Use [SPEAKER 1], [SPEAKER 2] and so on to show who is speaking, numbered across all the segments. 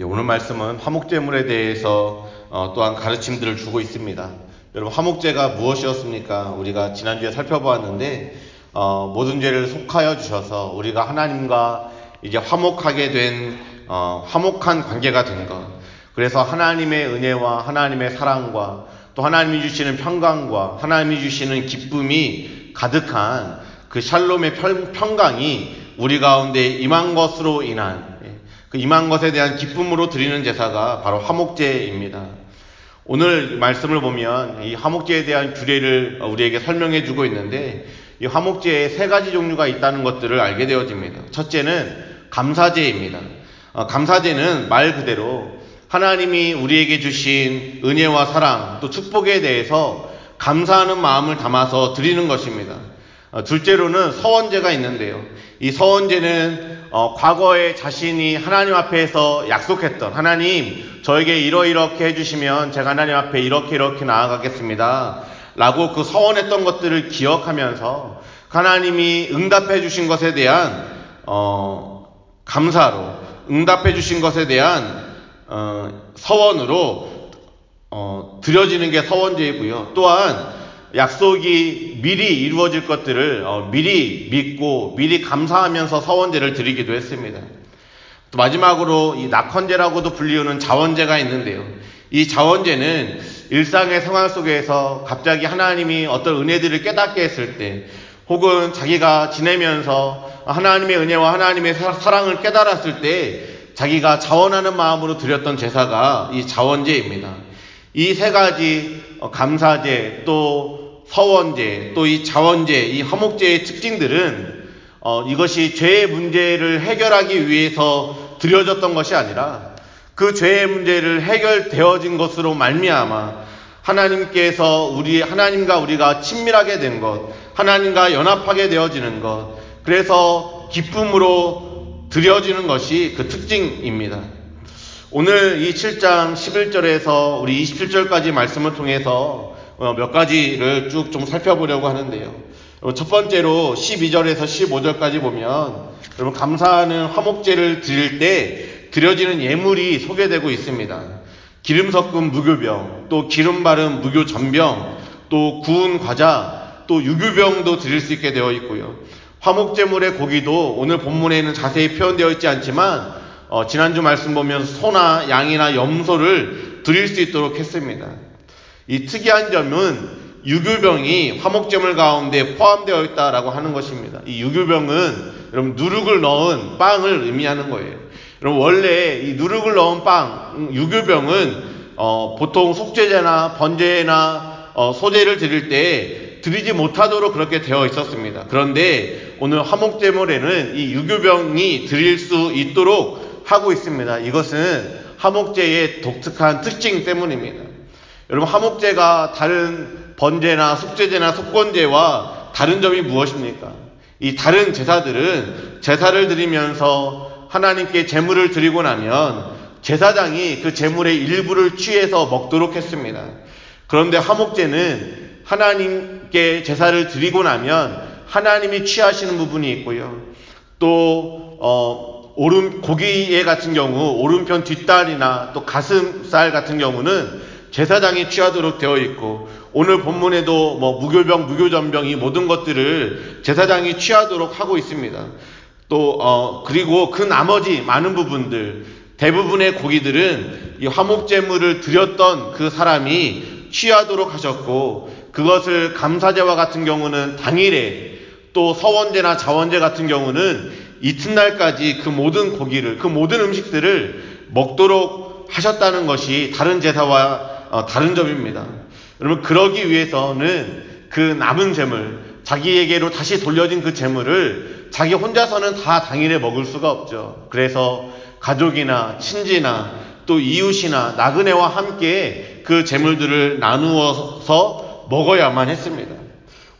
[SPEAKER 1] 예, 오늘 말씀은 화목제물에 대해서 어, 또한 가르침들을 주고 있습니다. 여러분 화목제가 무엇이었습니까? 우리가 지난주에 살펴보았는데 어, 모든 죄를 속하여 주셔서 우리가 하나님과 이제 화목하게 된 어, 화목한 관계가 된 것. 그래서 하나님의 은혜와 하나님의 사랑과 또 하나님이 주시는 평강과 하나님이 주시는 기쁨이 가득한 그 샬롬의 평강이 우리 가운데 임한 것으로 인한 예, 그 임한 것에 대한 기쁨으로 드리는 제사가 바로 화목제입니다. 오늘 말씀을 보면 이 화목제에 대한 규례를 우리에게 설명해 주고 있는데 이 화목제에 세 가지 종류가 있다는 것들을 알게 되어집니다. 첫째는 감사제입니다. 어, 감사제는 말 그대로 하나님이 우리에게 주신 은혜와 사랑 또 축복에 대해서 감사하는 마음을 담아서 드리는 것입니다. 어, 둘째로는 서원제가 있는데요. 이 서원제는 어, 과거에 자신이 하나님 앞에서 약속했던 하나님 저에게 이러이렇게 해주시면 제가 하나님 앞에 이렇게 이렇게 나아가겠습니다. 라고 그 서원했던 것들을 기억하면서 하나님이 응답해 주신 것에 대한 어, 감사로 응답해 주신 것에 대한 어, 서원으로 어, 드려지는 게 서원제이고요. 또한 약속이 미리 이루어질 것들을 어, 미리 믿고 미리 감사하면서 서원제를 드리기도 했습니다. 또 마지막으로 이 낙헌제라고도 불리우는 자원제가 있는데요. 이 자원제는 일상의 상황 속에서 갑자기 하나님이 어떤 은혜들을 깨닫게 했을 때 혹은 자기가 지내면서 하나님의 은혜와 하나님의 사랑을 깨달았을 때 자기가 자원하는 마음으로 드렸던 제사가 이 자원제입니다. 이 세 가지 어, 감사제 또 서원제, 또 이 자원제, 이 화목제의 특징들은 어, 이것이 죄의 문제를 해결하기 위해서 드려졌던 것이 아니라 그 죄의 문제를 해결되어진 것으로 말미암아 하나님께서 우리 하나님과 우리가 친밀하게 된 것, 하나님과 연합하게 되어지는 것, 그래서 기쁨으로 드려지는 것이 그 특징입니다. 오늘 이 7장 11절에서 우리 27절까지 말씀을 통해서 어, 몇 가지를 쭉 좀 살펴보려고 하는데요. 어, 첫 번째로 12절에서 15절까지 보면 여러분 감사하는 화목제를 드릴 때 드려지는 예물이 소개되고 있습니다. 기름 섞은 무교병, 또 기름 바른 무교 전병, 또 구운 과자, 또 유교병도 드릴 수 있게 되어 있고요. 화목제물의 고기도 오늘 본문에는 자세히 표현되어 있지 않지만 어, 지난주 말씀 보면 소나 양이나 염소를 드릴 수 있도록 했습니다. 이 특이한 점은 유교병이 화목제물 가운데 포함되어 있다라고 하는 것입니다. 이 유교병은 여러분 누룩을 넣은 빵을 의미하는 거예요. 여러분 원래 이 누룩을 넣은 빵 유교병은 어, 보통 속죄제나 번제나 어, 소제를 드릴 때 드리지 못하도록 그렇게 되어 있었습니다. 그런데 오늘 화목제물에는 이 유교병이 드릴 수 있도록 하고 있습니다. 이것은 화목제의 독특한 특징 때문입니다. 여러분 화목제가 다른 번제나 속죄제나 속건제와 다른 점이 무엇입니까? 이 다른 제사들은 제사를 드리면서 하나님께 제물을 드리고 나면 제사장이 그 제물의 일부를 취해서 먹도록 했습니다. 그런데 화목제는 하나님께 제사를 드리고 나면 하나님이 취하시는 부분이 있고요. 또 어, 오른 고기에 같은 경우 오른편 뒷다리나 또 가슴살 같은 경우는 제사장이 취하도록 되어 있고 오늘 본문에도 뭐 무교병, 무교전병 이 모든 것들을 제사장이 취하도록 하고 있습니다. 또 어, 그리고 그 나머지 많은 부분들 대부분의 고기들은 이 화목제물을 드렸던 그 사람이 취하도록 하셨고 그것을 감사제와 같은 경우는 당일에 또 서원제나 자원제 같은 경우는 이튿날까지 그 모든 고기를 그 모든 음식들을 먹도록 하셨다는 것이 다른 제사와 어, 다른 점입니다. 여러분 그러기 위해서는 그 남은 재물 자기에게로 다시 돌려진 그 재물을 자기 혼자서는 다 당일에 먹을 수가 없죠. 그래서 가족이나 친지나 또 이웃이나 나그네와 함께 그 재물들을 나누어서 먹어야만 했습니다.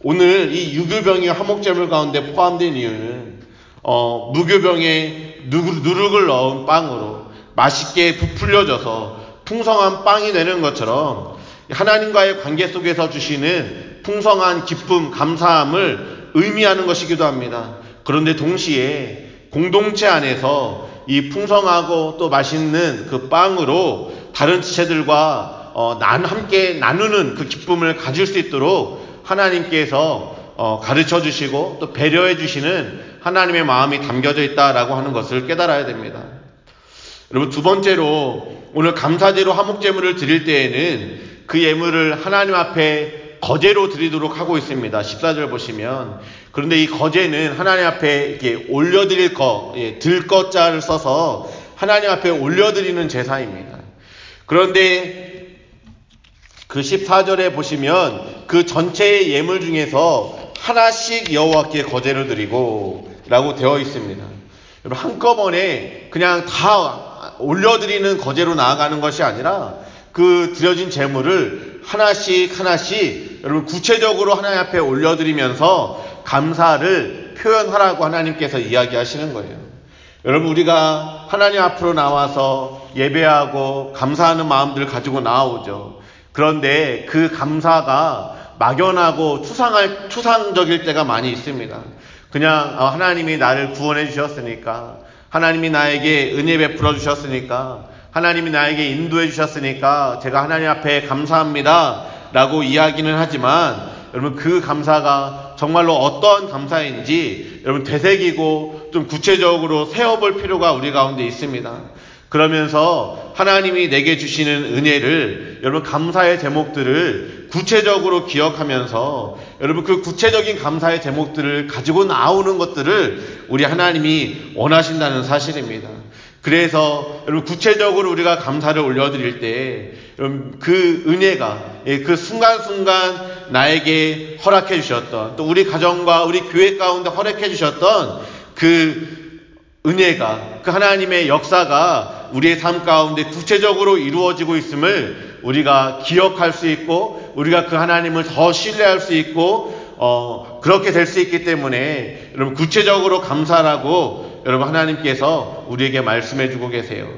[SPEAKER 1] 오늘 이 유교병이 화목재물 가운데 포함된 이유는 어, 무교병에 누룩을 넣은 빵으로 맛있게 부풀려져서 풍성한 빵이 되는 것처럼 하나님과의 관계 속에서 주시는 풍성한 기쁨, 감사함을 의미하는 것이기도 합니다. 그런데 동시에 공동체 안에서 이 풍성하고 또 맛있는 그 빵으로 다른 지체들과 어, 난 함께 나누는 그 기쁨을 가질 수 있도록 하나님께서 어, 가르쳐 주시고 또 배려해 주시는 하나님의 마음이 담겨져 있다라고 하는 것을 깨달아야 됩니다. 여러분 두 번째로 오늘 감사제로 화목제물을 드릴 때에는 그 예물을 하나님 앞에 거제로 드리도록 하고 있습니다. 14절 보시면 그런데 이 거제는 하나님 앞에 이렇게 올려드릴 거, 예, 들 것자를 써서 하나님 앞에 올려드리는 제사입니다. 그런데 그 14절에 보시면 그 전체의 예물 중에서 하나씩 여호와께 거제를 드리고 라고 되어 있습니다. 여러분 한꺼번에 그냥 다 올려드리는 거제로 나아가는 것이 아니라 그 드려진 재물을 하나씩 하나씩 여러분 구체적으로 하나님 앞에 올려드리면서 감사를 표현하라고 하나님께서 이야기하시는 거예요. 여러분 우리가 하나님 앞으로 나와서 예배하고 감사하는 마음들을 가지고 나오죠. 그런데 그 감사가 막연하고 추상할, 추상적일 때가 많이 있습니다. 그냥 어, 하나님이 나를 구원해 주셨으니까 하나님이 나에게 은혜 베풀어 주셨으니까 하나님이 나에게 인도해 주셨으니까 제가 하나님 앞에 감사합니다. 라고 이야기는 하지만 여러분 그 감사가 정말로 어떠한 감사인지 여러분 되새기고 좀 구체적으로 세워볼 필요가 우리 가운데 있습니다. 그러면서 하나님이 내게 주시는 은혜를 여러분 감사의 제목들을 구체적으로 기억하면서 여러분 그 구체적인 감사의 제목들을 가지고 나오는 것들을 우리 하나님이 원하신다는 사실입니다. 그래서 여러분 구체적으로 우리가 감사를 올려드릴 때 여러분 그 은혜가 예, 그 순간순간 나에게 허락해 주셨던 또 우리 가정과 우리 교회 가운데 허락해 주셨던 그 은혜가 그 하나님의 역사가 우리의 삶 가운데 구체적으로 이루어지고 있음을 우리가 기억할 수 있고 우리가 그 하나님을 더 신뢰할 수 있고 어, 그렇게 될 수 있기 때문에 여러분 구체적으로 감사라고 여러분 하나님께서 우리에게 말씀해 주고 계세요.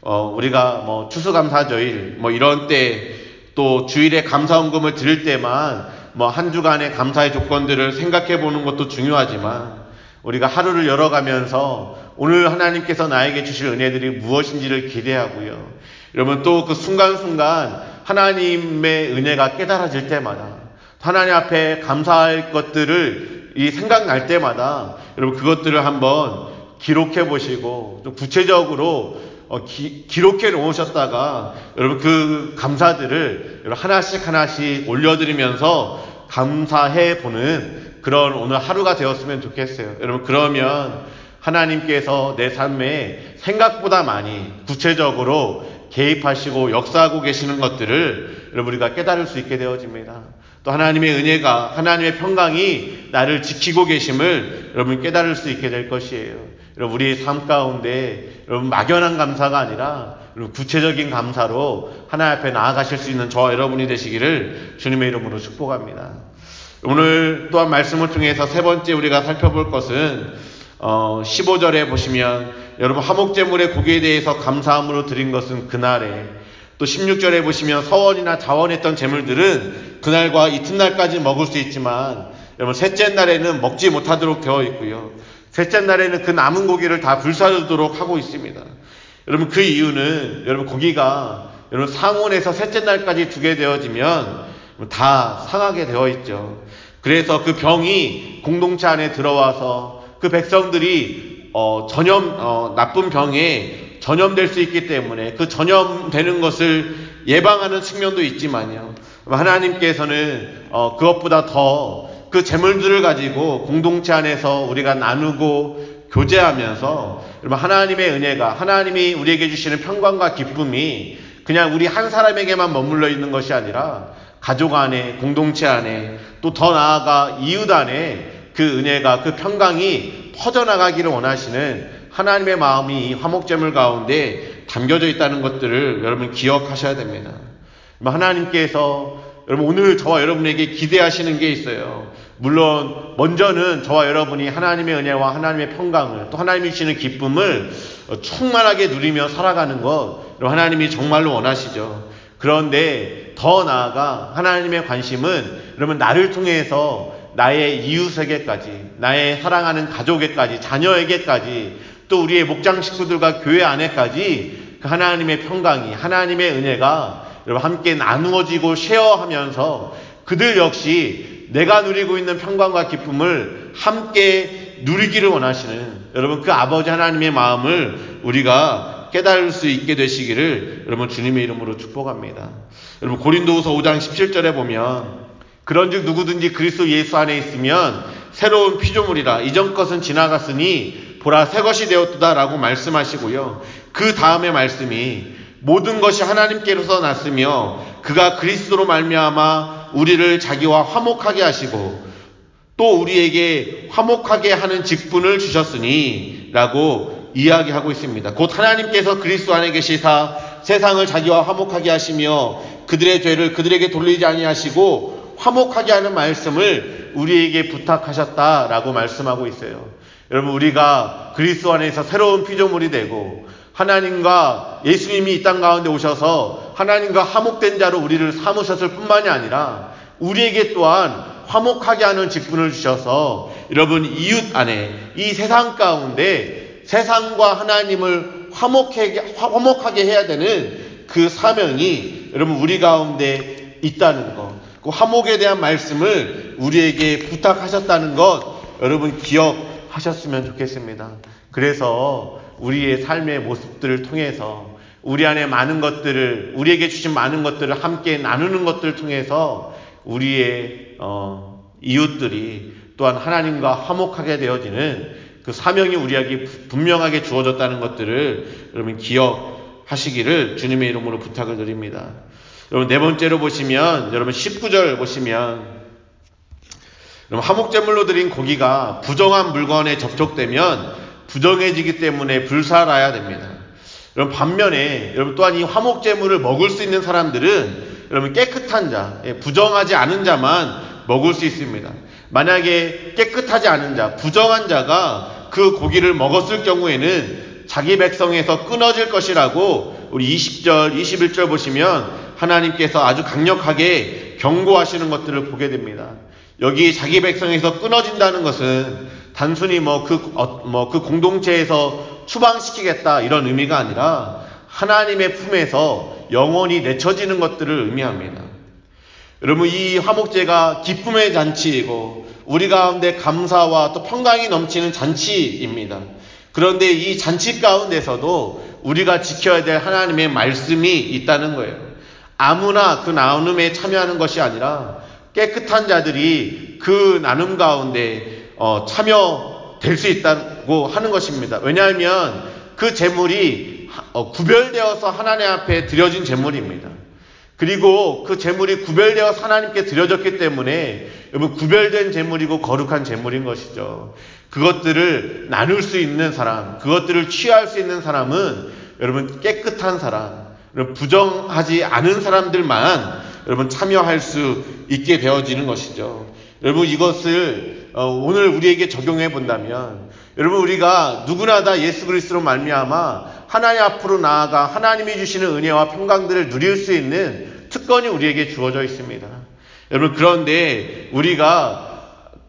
[SPEAKER 1] 어, 우리가 뭐 추수감사절일 뭐 이런 때 또 주일에 감사원금을 드릴 때만 뭐 한 주간의 감사의 조건들을 생각해 보는 것도 중요하지만 우리가 하루를 열어가면서 오늘 하나님께서 나에게 주실 은혜들이 무엇인지를 기대하고요. 여러분 또 그 순간순간 하나님의 은혜가 깨달아질 때마다 하나님 앞에 감사할 것들을 이 생각날 때마다 여러분 그것들을 한번 기록해 보시고 좀 구체적으로 어, 기, 록해 놓으셨다가 여러분 그 감사들을 여러분 하나씩 하나씩 올려드리면서 감사해 보는 그런 오늘 하루가 되었으면 좋겠어요. 여러분 그러면 하나님께서 내 삶에 생각보다 많이 구체적으로 개입하시고 역사하고 계시는 것들을 여러분 우리가 깨달을 수 있게 되어집니다. 또 하나님의 은혜가 하나님의 평강이 나를 지키고 계심을 여러분 깨달을 수 있게 될 것이에요. 여러분 우리의 삶 가운데 여러분 막연한 감사가 아니라 여러분 구체적인 감사로 하나님 앞에 나아가실 수 있는 저와 여러분이 되시기를 주님의 이름으로 축복합니다. 오늘 또한 말씀을 통해서 세 번째 우리가 살펴볼 것은 어 15절에 보시면 여러분 화목제물의 고기에 대해서 감사함으로 드린 것은 그날에 또 16절에 보시면 서원이나 자원했던 제물들은 그날과 이튿날까지 먹을 수 있지만 여러분 셋째 날에는 먹지 못하도록 되어 있고요. 셋째 날에는 그 남은 고기를 다 불사르도록 하고 있습니다. 여러분 그 이유는 여러분 고기가 여러분 상온에서 셋째 날까지 두게 되어지면 다 상하게 되어 있죠. 그래서 그 병이 공동체 안에 들어와서 그 백성들이 어, 전염 어, 나쁜 병에 전염될 수 있기 때문에 그 전염되는 것을 예방하는 측면도 있지만요. 하나님께서는 어, 그것보다 더 그 재물들을 가지고 공동체 안에서 우리가 나누고 교제하면서 여러분 하나님의 은혜가 하나님이 우리에게 주시는 평강과 기쁨이 그냥 우리 한 사람에게만 머물러 있는 것이 아니라 가족 안에 공동체 안에 또 더 나아가 이웃 안에 그 은혜가 그 평강이 퍼져나가기를 원하시는 하나님의 마음이 이 화목제물 가운데 담겨져 있다는 것들을 여러분 기억하셔야 됩니다. 하나님께서 여러분 오늘 저와 여러분에게 기대하시는 게 있어요. 물론 먼저는 저와 여러분이 하나님의 은혜와 하나님의 평강을 또 하나님이 주시는 기쁨을 충만하게 누리며 살아가는 것 하나님이 정말로 원하시죠. 그런데 더 나아가 하나님의 관심은 여러분 나를 통해서 나의 이웃에게까지 나의 사랑하는 가족에게까지 자녀에게까지 또 우리의 목장 식구들과 교회 안에까지 그 하나님의 평강이 하나님의 은혜가 여러분 함께 나누어지고 쉐어하면서 그들 역시 내가 누리고 있는 평강과 기쁨을 함께 누리기를 원하시는 여러분 그 아버지 하나님의 마음을 우리가 깨달을 수 있게 되시기를 여러분 주님의 이름으로 축복합니다. 여러분 고린도후서 5장 17절에 보면 그런즉 누구든지 그리스도 예수 안에 있으면 새로운 피조물이라 이전 것은 지나갔으니 보라 새 것이 되었다라고 말씀하시고요. 그 다음의 말씀이 모든 것이 하나님께로서 났으며 그가 그리스도로 말미암아 우리를 자기와 화목하게 하시고 또 우리에게 화목하게 하는 직분을 주셨으니라고 이야기하고 있습니다. 곧 하나님께서 그리스도 안에 계시사 세상을 자기와 화목하게 하시며 그들의 죄를 그들에게 돌리지 아니하시고 화목하게 하는 말씀을 우리에게 부탁하셨다라고 말씀하고 있어요. 여러분 우리가 그리스도 안에서 새로운 피조물이 되고 하나님과 예수님이 이 땅 가운데 오셔서 하나님과 화목된 자로 우리를 삼으셨을 뿐만이 아니라 우리에게 또한 화목하게 하는 직분을 주셔서 여러분 이웃 안에 이 세상 가운데 세상과 하나님을 화목하게, 화목하게 해야 되는 그 사명이 여러분 우리 가운데 있다는 것. 그 화목에 대한 말씀을 우리에게 부탁하셨다는 것 여러분 기억하셨으면 좋겠습니다. 그래서 우리의 삶의 모습들을 통해서 우리 안에 많은 것들을 우리에게 주신 많은 것들을 함께 나누는 것들을 통해서 우리의 어, 이웃들이 또한 하나님과 화목하게 되어지는 그 사명이 우리에게 분명하게 주어졌다는 것들을 여러분 기억하시기를 주님의 이름으로 부탁을 드립니다. 여러분 네 번째로 보시면 여러분 19절 보시면 여러분 화목제물로 드린 고기가 부정한 물건에 접촉되면 부정해지기 때문에 불살아야 됩니다. 여러분 반면에 여러분 또한 이 화목제물을 먹을 수 있는 사람들은 여러분 깨끗한 자, 예, 부정하지 않은 자만 먹을 수 있습니다. 만약에 깨끗하지 않은 자, 부정한 자가 그 고기를 먹었을 경우에는 자기 백성에서 끊어질 것이라고 우리 20절, 21절 보시면 하나님께서 아주 강력하게 경고하시는 것들을 보게 됩니다. 여기 자기 백성에서 끊어진다는 것은 단순히 뭐 그, 어, 뭐 그 공동체에서 추방시키겠다 이런 의미가 아니라 하나님의 품에서 영원히 내쳐지는 것들을 의미합니다. 여러분, 이 화목제가 기쁨의 잔치이고 우리 가운데 감사와 또 평강이 넘치는 잔치입니다. 그런데 이 잔치 가운데서도 우리가 지켜야 될 하나님의 말씀이 있다는 거예요. 아무나 그 나눔에 참여하는 것이 아니라 깨끗한 자들이 그 나눔 가운데 어, 참여될 수 있다고 하는 것입니다. 왜냐하면 그 재물이 어, 구별되어서 하나님 앞에 드려진 재물입니다. 그리고 그 재물이 구별되어서 하나님께 드려졌기 때문에 여러분 구별된 재물이고 거룩한 재물인 것이죠. 그것들을 나눌 수 있는 사람, 그것들을 취할 수 있는 사람은 여러분 깨끗한 사람, 부정하지 않은 사람들만 여러분 참여할 수 있게 되어지는 것이죠. 여러분 이것을 어, 오늘 우리에게 적용해 본다면 여러분 우리가 누구나 다 예수 그리스도로 말미암아 하나님 앞으로 나아가 하나님이 주시는 은혜와 평강들을 누릴 수 있는 특권이 우리에게 주어져 있습니다. 여러분 그런데 우리가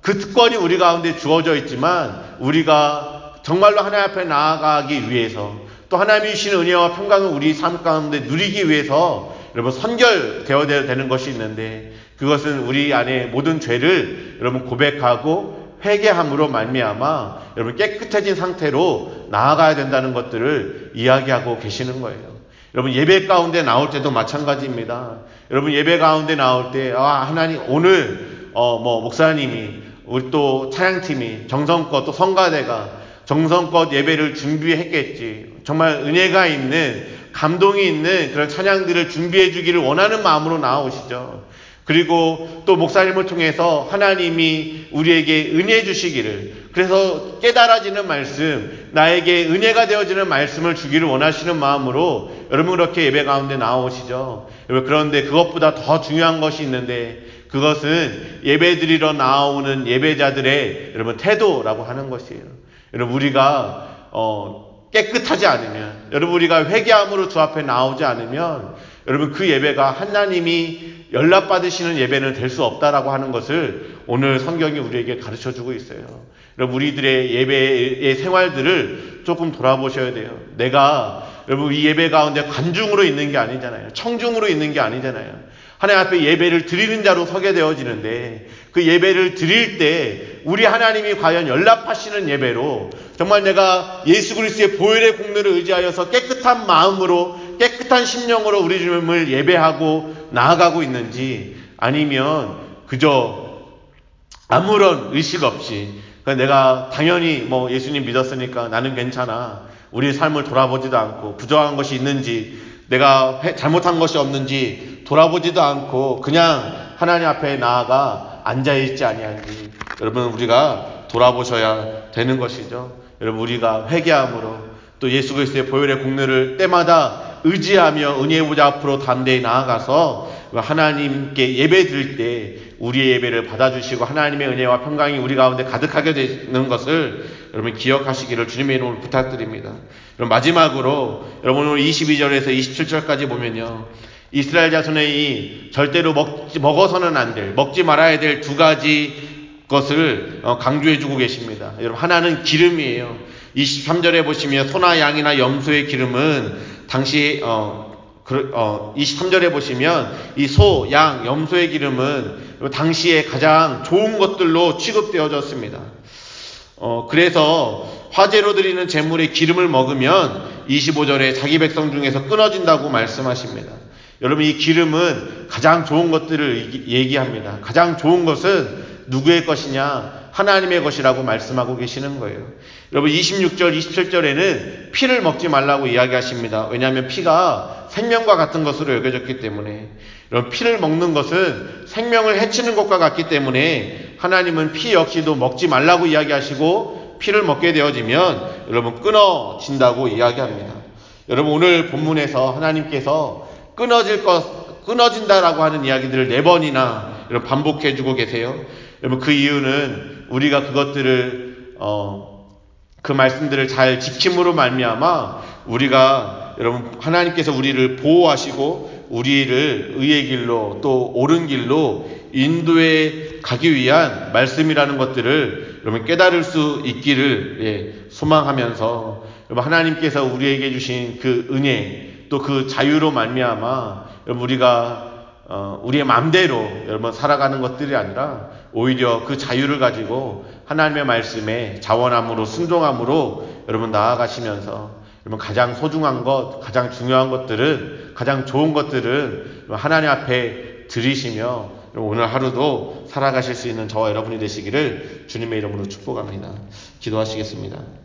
[SPEAKER 1] 그 특권이 우리 가운데 주어져 있지만 우리가 정말로 하나님 앞에 나아가기 위해서 또 하나님이 주시는 은혜와 평강을 우리 삶 가운데 누리기 위해서 여러분 선결되어야 되는 것이 있는데 그것은 우리 안에 모든 죄를 여러분 고백하고 회개함으로 말미암아 여러분 깨끗해진 상태로 나아가야 된다는 것들을 이야기하고 계시는 거예요. 여러분 예배 가운데 나올 때도 마찬가지입니다. 여러분 예배 가운데 나올 때 아, 하나님 오늘 어 뭐 목사님이 우리 또 차양팀이 정성껏 또 성가대가 정성껏 예배를 준비했겠지. 정말 은혜가 있는 감동이 있는 그런 찬양들을 준비해 주기를 원하는 마음으로 나오시죠. 그리고 또 목사님을 통해서 하나님이 우리에게 은혜 주시기를 그래서 깨달아지는 말씀 나에게 은혜가 되어지는 말씀을 주기를 원하시는 마음으로 여러분 그렇게 예배 가운데 나오시죠. 그런데 그것보다 더 중요한 것이 있는데 그것은 예배 드리러 나오는 예배자들의 여러분 태도라고 하는 것이에요. 여러분 우리가 어, 깨끗하지 않으면 여러분 우리가 회개함으로 주 앞에 나오지 않으면 여러분 그 예배가 하나님이 연락 받으시는 예배는 될 수 없다라고 하는 것을 오늘 성경이 우리에게 가르쳐 주고 있어요. 여러분 우리들의 예배의 생활들을 조금 돌아보셔야 돼요. 내가 여러분 이 예배 가운데 관중으로 있는 게 아니잖아요. 청중으로 있는 게 아니잖아요. 하나님 앞에 예배를 드리는 자로 서게 되어지는데 그 예배를 드릴 때 우리 하나님이 과연 연락하시는 예배로 정말 내가 예수 그리스도의 보혈의 공로를 의지하여서 깨끗한 마음으로 깨끗한 심령으로 우리 주님을 예배하고 나아가고 있는지 아니면 그저 아무런 의식 없이 내가 당연히 뭐 예수님 믿었으니까 나는 괜찮아 우리 삶을 돌아보지도 않고 부정한 것이 있는지 내가 잘못한 것이 없는지 돌아보지도 않고 그냥 하나님 앞에 나아가 앉아 있지 아니한지 여러분 우리가 돌아보셔야 되는 것이죠. 여러분 우리가 회개함으로 또 예수 그리스도의 보혈의 공로를 때마다 의지하며 은혜의 보좌 앞으로 담대히 나아가서 하나님께 예배 드릴 때 우리의 예배를 받아주시고 하나님의 은혜와 평강이 우리 가운데 가득하게 되는 것을 여러분 기억하시기를 주님의 이름으로 부탁드립니다. 그럼 마지막으로 여러분 오늘 22절에서 27절까지 보면요. 이스라엘 자손의 이 절대로 먹지, 먹어서는 안 될, 먹지 말아야 될 두 가지 것을 어, 강조해 주고 계십니다. 여러분, 하나는 기름이에요. 23절에 보시면 소나 양이나 염소의 기름은 당시, 어, 어, 23절에 보시면 이 소, 양, 염소의 기름은 당시에 가장 좋은 것들로 취급되어졌습니다. 어, 그래서 화재로 드리는 제물의 기름을 먹으면 25절에 자기 백성 중에서 끊어진다고 말씀하십니다. 여러분 이 기름은 가장 좋은 것들을 얘기합니다. 가장 좋은 것은 누구의 것이냐? 하나님의 것이라고 말씀하고 계시는 거예요. 여러분 26절, 27절에는 피를 먹지 말라고 이야기하십니다. 왜냐하면 피가 생명과 같은 것으로 여겨졌기 때문에 여러분 피를 먹는 것은 생명을 해치는 것과 같기 때문에 하나님은 피 역시도 먹지 말라고 이야기하시고 피를 먹게 되어지면 여러분 끊어진다고 이야기합니다. 여러분 오늘 본문에서 하나님께서 끊어질 것, 끊어진다라고 하는 이야기들을 네 번이나 반복해 주고 계세요. 여러분 그 이유는 우리가 그것들을 어, 그 말씀들을 잘 지킴으로 말미암아 우리가 여러분 하나님께서 우리를 보호하시고 우리를 의의 길로 또 옳은 길로 인도에 가기 위한 말씀이라는 것들을 여러분 깨달을 수 있기를 예, 소망하면서 여러분 하나님께서 우리에게 주신 그 은혜 또 그 자유로 말미암아 여러분 우리가 어, 우리의 마음대로 여러분 살아가는 것들이 아니라 오히려 그 자유를 가지고 하나님의 말씀에 자원함으로 순종함으로 여러분 나아가시면서 여러분 가장 소중한 것, 가장 중요한 것들은 가장 좋은 것들은 하나님 앞에 들이시며 오늘 하루도 살아가실 수 있는 저와 여러분이 되시기를 주님의 이름으로 축복합니다. 기도하시겠습니다.